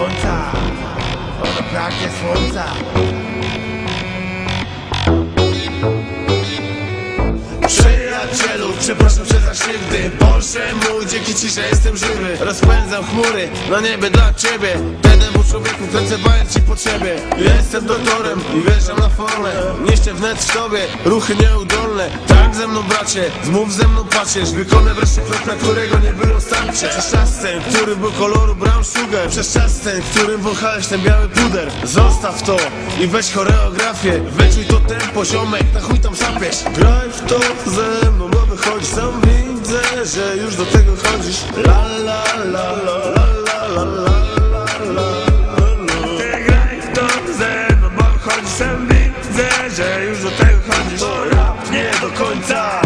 końca O prawdzie słońca. Przyjacielu, przepraszam cię za krzywdy. Boże mój, dzięki ci, że jestem żywy. Rozpędzam chmury na niebie dla ciebie. Temu człowieku kręcę bajer ci potrzebie Jestem doktorem i wierzę na formę. Niszczę wnet w tobie, ruchy nieudolne. Tak Zrób ze mną bracie, zmów ze mną pacierz Wykonę wreszcie projekt, na którego nie było starcia Przez czas ten, którym był koloru brown sugar. Przez czas ten, którym wąchałeś ten biały puder. Zostaw to i weź choreografię. Wyczuj to tempo, ziomek, na chuj tam sapiesz Graj w to ze mną, bo wychodź sam widzę, że już do tego chodzisz. La la la la la la la la Graj w to ze mną, bo wychodź sam widzę, że już do tego chodzisz. never contact.